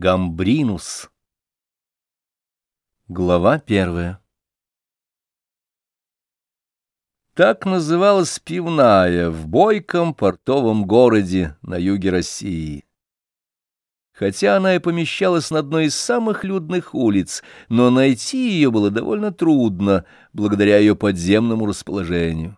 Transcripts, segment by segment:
Гамбринус. Глава первая. Так называлась пивная в бойком портовом городе на юге России. Хотя она и помещалась на одной из самых людных улиц, но найти ее было довольно трудно, благодаря ее подземному расположению.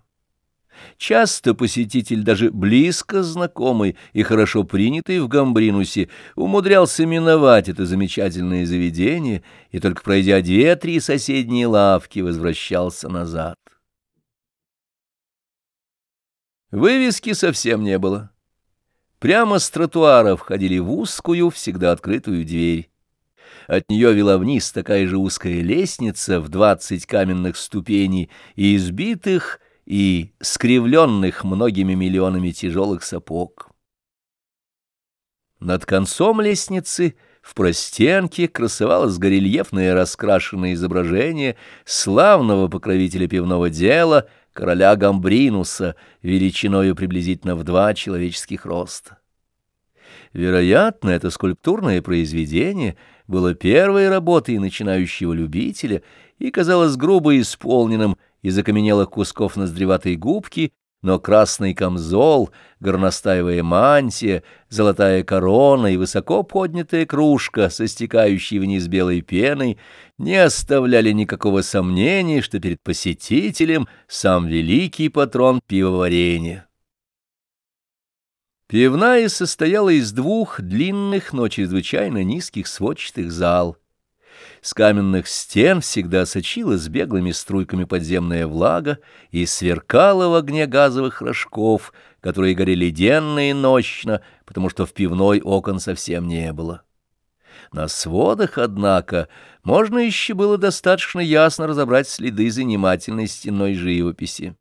Часто посетитель, даже близко знакомый и хорошо принятый в Гамбринусе, умудрялся миновать это замечательное заведение и, только пройдя две-три соседние лавки, возвращался назад. Вывески совсем не было. Прямо с тротуара входили в узкую, всегда открытую дверь. От нее вела вниз такая же узкая лестница в двадцать каменных ступеней и избитых, и скривленных многими миллионами тяжелых сапог. Над концом лестницы в простенке красовалось горельефное раскрашенное изображение славного покровителя пивного дела, короля Гамбринуса, величиною приблизительно в два человеческих роста. Вероятно, это скульптурное произведение было первой работой начинающего любителя и казалось грубо исполненным из окаменелых кусков ноздреватой губки, но красный камзол, горностаевая мантия, золотая корона и высоко поднятая кружка со стекающей вниз белой пеной не оставляли никакого сомнения, что перед посетителем сам великий патрон пивоварения. Пивная состояла из двух длинных, но чрезвычайно низких сводчатых зал — с каменных стен всегда сочилась беглыми струйками подземная влага и сверкала в огне газовых рожков, которые горели денно и ночно, потому что в пивной окон совсем не было. На сводах, однако, можно еще было достаточно ясно разобрать следы занимательной стенной живописи.